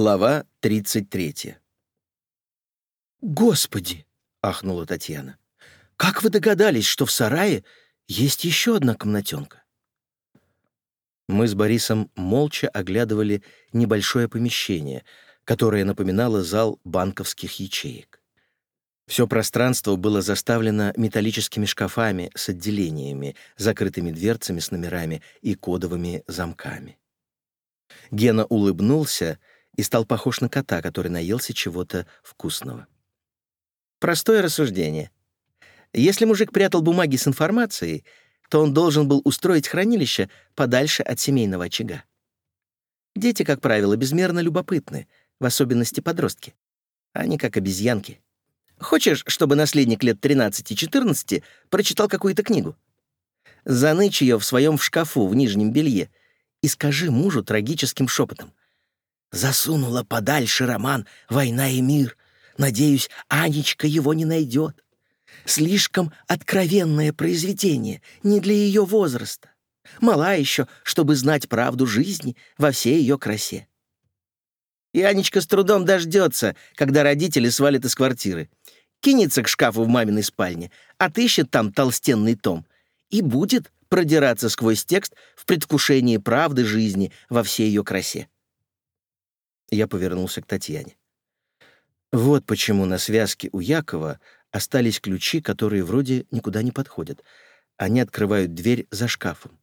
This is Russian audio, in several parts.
Глава 33. «Господи!» — ахнула Татьяна. «Как вы догадались, что в сарае есть еще одна комнатенка?» Мы с Борисом молча оглядывали небольшое помещение, которое напоминало зал банковских ячеек. Все пространство было заставлено металлическими шкафами с отделениями, закрытыми дверцами с номерами и кодовыми замками. Гена улыбнулся и стал похож на кота, который наелся чего-то вкусного. Простое рассуждение. Если мужик прятал бумаги с информацией, то он должен был устроить хранилище подальше от семейного очага. Дети, как правило, безмерно любопытны, в особенности подростки. Они как обезьянки. Хочешь, чтобы наследник лет 13-14 прочитал какую-то книгу? Занычь ее в своем шкафу в нижнем белье и скажи мужу трагическим шепотом. «Засунула подальше роман «Война и мир». Надеюсь, Анечка его не найдет. Слишком откровенное произведение, не для ее возраста. Мала еще, чтобы знать правду жизни во всей ее красе. И Анечка с трудом дождется, когда родители свалят из квартиры. Кинется к шкафу в маминой спальне, отыщет там толстенный том и будет продираться сквозь текст в предвкушении правды жизни во всей ее красе. Я повернулся к Татьяне. Вот почему на связке у Якова остались ключи, которые вроде никуда не подходят. Они открывают дверь за шкафом.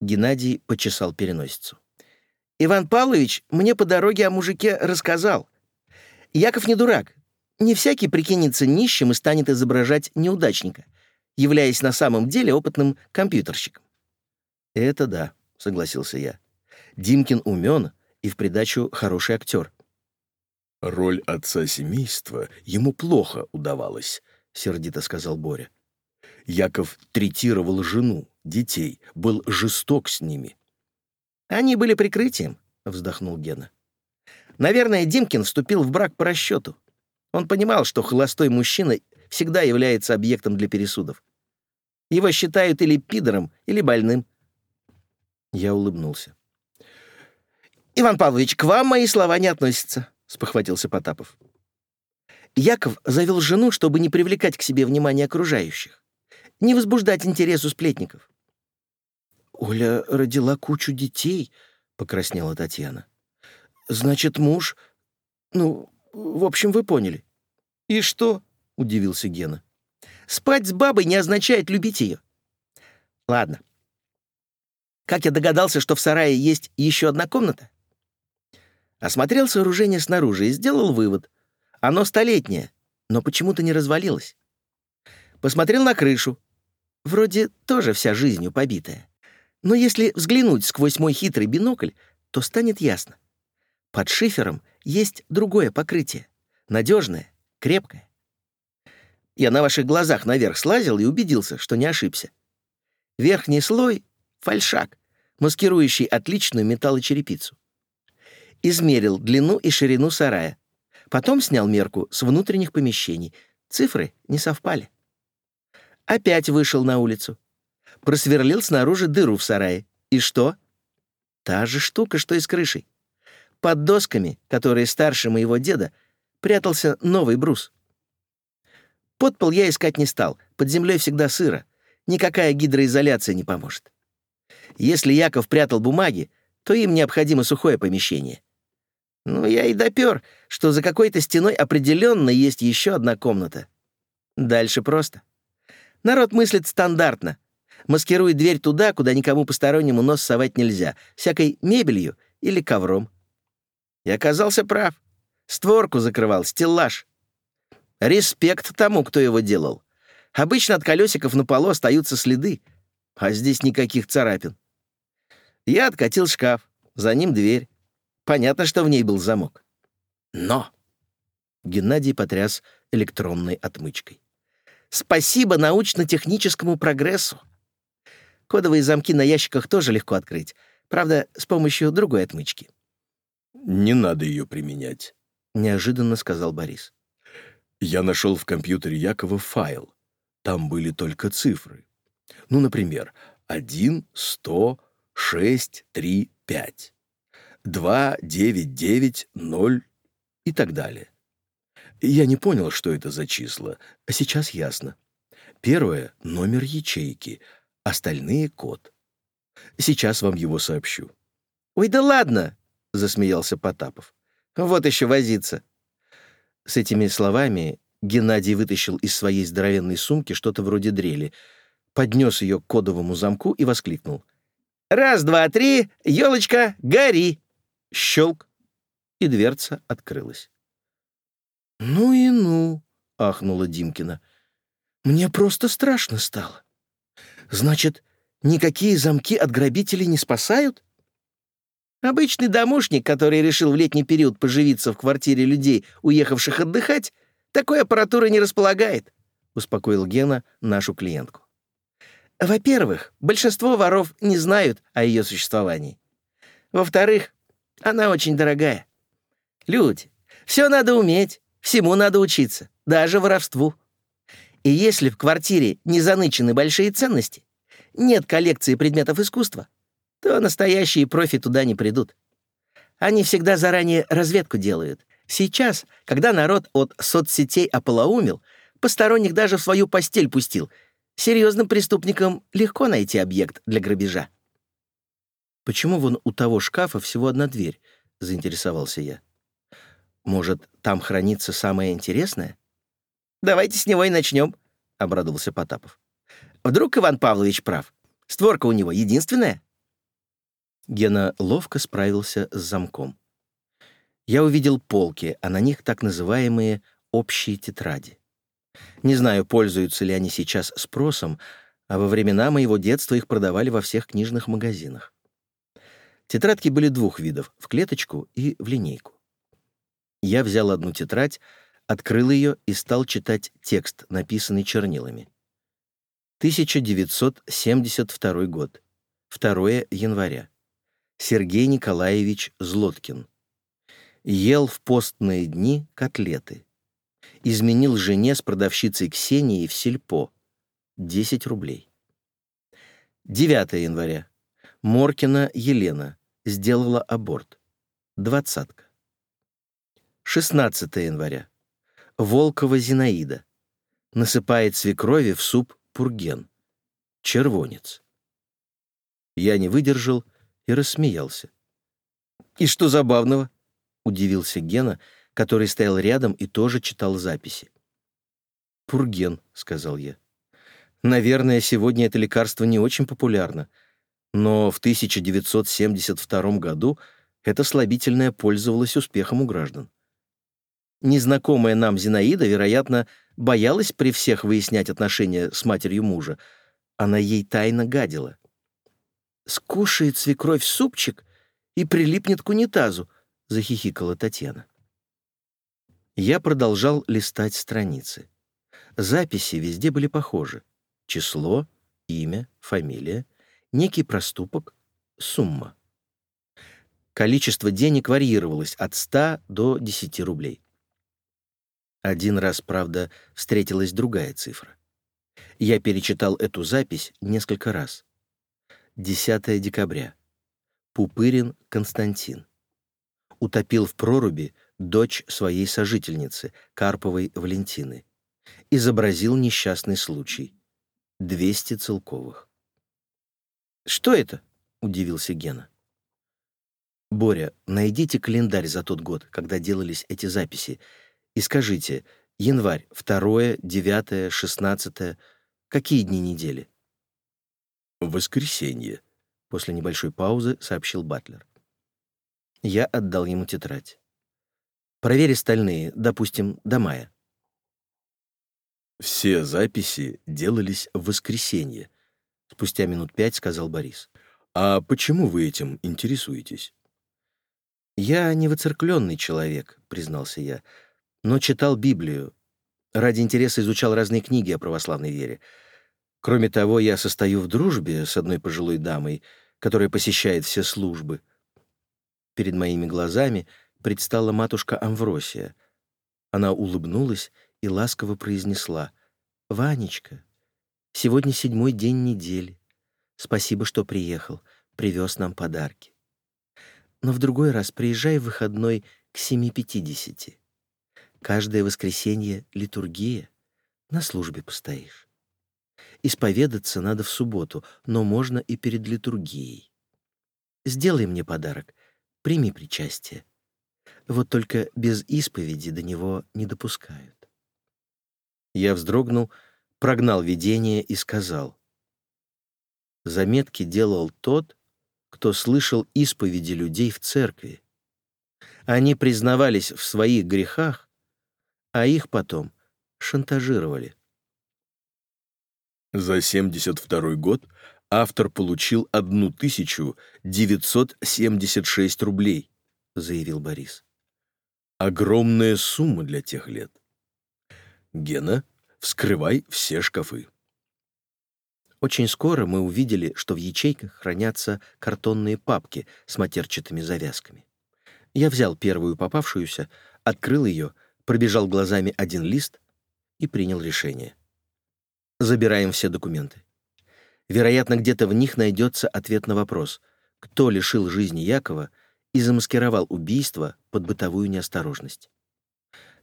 Геннадий почесал переносицу. «Иван Павлович мне по дороге о мужике рассказал. Яков не дурак. Не всякий прикинется нищим и станет изображать неудачника являясь на самом деле опытным компьютерщиком. «Это да», — согласился я. «Димкин умен и в придачу хороший актер». «Роль отца семейства ему плохо удавалась», — сердито сказал Боря. Яков третировал жену, детей, был жесток с ними. «Они были прикрытием», — вздохнул Гена. «Наверное, Димкин вступил в брак по расчету. Он понимал, что холостой мужчина всегда является объектом для пересудов. Его считают или пидором, или больным. Я улыбнулся. «Иван Павлович, к вам мои слова не относятся», — спохватился Потапов. Яков завел жену, чтобы не привлекать к себе внимание окружающих, не возбуждать интерес у сплетников. «Оля родила кучу детей», — покраснела Татьяна. «Значит, муж... Ну, в общем, вы поняли». «И что?» — удивился Гена. «Спать с бабой не означает любить ее». «Ладно. Как я догадался, что в сарае есть еще одна комната?» Осмотрел сооружение снаружи и сделал вывод. Оно столетнее, но почему-то не развалилось. Посмотрел на крышу. Вроде тоже вся жизнью побитая. Но если взглянуть сквозь мой хитрый бинокль, то станет ясно. Под шифером есть другое покрытие. Надежное, крепкое. Я на ваших глазах наверх слазил и убедился, что не ошибся. Верхний слой — фальшак, маскирующий отличную металлочерепицу. Измерил длину и ширину сарая. Потом снял мерку с внутренних помещений. Цифры не совпали. Опять вышел на улицу. Просверлил снаружи дыру в сарае. И что? Та же штука, что и с крышей. Под досками, которые старше моего деда, прятался новый брус. Подпол я искать не стал, под землей всегда сыро. Никакая гидроизоляция не поможет. Если Яков прятал бумаги, то им необходимо сухое помещение. Ну, я и допер, что за какой-то стеной определенно есть еще одна комната. Дальше просто. Народ мыслит стандартно. Маскирует дверь туда, куда никому постороннему нос совать нельзя, всякой мебелью или ковром. И оказался прав. Створку закрывал, стеллаж. Респект тому, кто его делал. Обычно от колесиков на полу остаются следы, а здесь никаких царапин. Я откатил шкаф, за ним дверь. Понятно, что в ней был замок. Но! Геннадий потряс электронной отмычкой. Спасибо научно-техническому прогрессу. Кодовые замки на ящиках тоже легко открыть, правда, с помощью другой отмычки. «Не надо ее применять», — неожиданно сказал Борис. Я нашел в компьютере Якова файл. Там были только цифры. Ну, например, 1, 100, 6, 3, 5. 2, 9, 9, 0 и так далее. Я не понял, что это за числа, а сейчас ясно. Первое — номер ячейки, остальные — код. Сейчас вам его сообщу. «Ой, да ладно!» — засмеялся Потапов. «Вот еще возиться!» С этими словами Геннадий вытащил из своей здоровенной сумки что-то вроде дрели, поднес ее к кодовому замку и воскликнул. «Раз, два, три, елочка, гори!» Щелк, и дверца открылась. «Ну и ну!» — ахнула Димкина. «Мне просто страшно стало. Значит, никакие замки от грабителей не спасают?» Обычный домушник, который решил в летний период поживиться в квартире людей, уехавших отдыхать, такой аппаратуры не располагает, — успокоил Гена нашу клиентку. Во-первых, большинство воров не знают о ее существовании. Во-вторых, она очень дорогая. Люди, все надо уметь, всему надо учиться, даже воровству. И если в квартире не занычены большие ценности, нет коллекции предметов искусства, то настоящие профи туда не придут. Они всегда заранее разведку делают. Сейчас, когда народ от соцсетей ополоумел, посторонних даже в свою постель пустил, серьезным преступникам легко найти объект для грабежа. «Почему вон у того шкафа всего одна дверь?» — заинтересовался я. «Может, там хранится самое интересное?» «Давайте с него и начнем», — обрадовался Потапов. «Вдруг Иван Павлович прав? Створка у него единственная?» Гена ловко справился с замком. Я увидел полки, а на них так называемые «общие тетради». Не знаю, пользуются ли они сейчас спросом, а во времена моего детства их продавали во всех книжных магазинах. Тетрадки были двух видов — в клеточку и в линейку. Я взял одну тетрадь, открыл ее и стал читать текст, написанный чернилами. 1972 год. 2 января. Сергей Николаевич Злоткин. Ел в постные дни котлеты. Изменил жене с продавщицей Ксенией в сельпо. 10 рублей. 9 января. Моркина Елена сделала аборт. Двадцатка. 16 января. Волкова Зинаида. Насыпает свекрови в суп пурген. Червонец. Я не выдержал и рассмеялся. «И что забавного?» — удивился Гена, который стоял рядом и тоже читал записи. «Пурген», — сказал я. «Наверное, сегодня это лекарство не очень популярно, но в 1972 году это слабительное пользовалось успехом у граждан. Незнакомая нам Зинаида, вероятно, боялась при всех выяснять отношения с матерью мужа. Она ей тайно гадила. «Скушает свекровь супчик и прилипнет к унитазу», — захихикала Татьяна. Я продолжал листать страницы. Записи везде были похожи. Число, имя, фамилия, некий проступок, сумма. Количество денег варьировалось от 100 до 10 рублей. Один раз, правда, встретилась другая цифра. Я перечитал эту запись несколько раз. 10 декабря. Пупырин Константин. Утопил в проруби дочь своей сожительницы, Карповой Валентины. Изобразил несчастный случай. 200 целковых. «Что это?» — удивился Гена. «Боря, найдите календарь за тот год, когда делались эти записи, и скажите, январь, 2, 9, 16, какие дни недели?» «Воскресенье», — после небольшой паузы сообщил Батлер. Я отдал ему тетрадь. «Проверь остальные, допустим, до мая». Все записи делались в воскресенье, Спустя минут пять сказал Борис. «А почему вы этим интересуетесь?» «Я не воцеркленный человек», — признался я, «но читал Библию. Ради интереса изучал разные книги о православной вере. Кроме того, я состою в дружбе с одной пожилой дамой, которая посещает все службы. Перед моими глазами предстала матушка Амвросия. Она улыбнулась и ласково произнесла «Ванечка, Сегодня седьмой день недели. Спасибо, что приехал, привез нам подарки. Но в другой раз приезжай в выходной к 7.50. Каждое воскресенье — литургия. На службе постоишь. Исповедаться надо в субботу, но можно и перед литургией. Сделай мне подарок, прими причастие. Вот только без исповеди до него не допускают. Я вздрогнул, прогнал видение и сказал. Заметки делал тот, кто слышал исповеди людей в церкви. Они признавались в своих грехах, а их потом шантажировали. За 72 год автор получил 1976 рублей, заявил Борис. Огромная сумма для тех лет. Гена, вскрывай все шкафы. Очень скоро мы увидели, что в ячейках хранятся картонные папки с матерчатыми завязками. Я взял первую попавшуюся, открыл ее, пробежал глазами один лист и принял решение. Забираем все документы. Вероятно, где-то в них найдется ответ на вопрос, кто лишил жизни Якова и замаскировал убийство под бытовую неосторожность.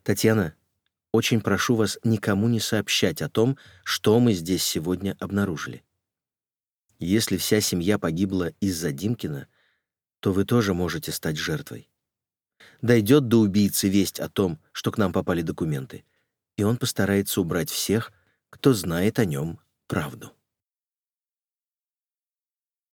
Татьяна, очень прошу вас никому не сообщать о том, что мы здесь сегодня обнаружили. Если вся семья погибла из-за Димкина, то вы тоже можете стать жертвой. Дойдет до убийцы весть о том, что к нам попали документы, и он постарается убрать всех, кто знает о нем правду.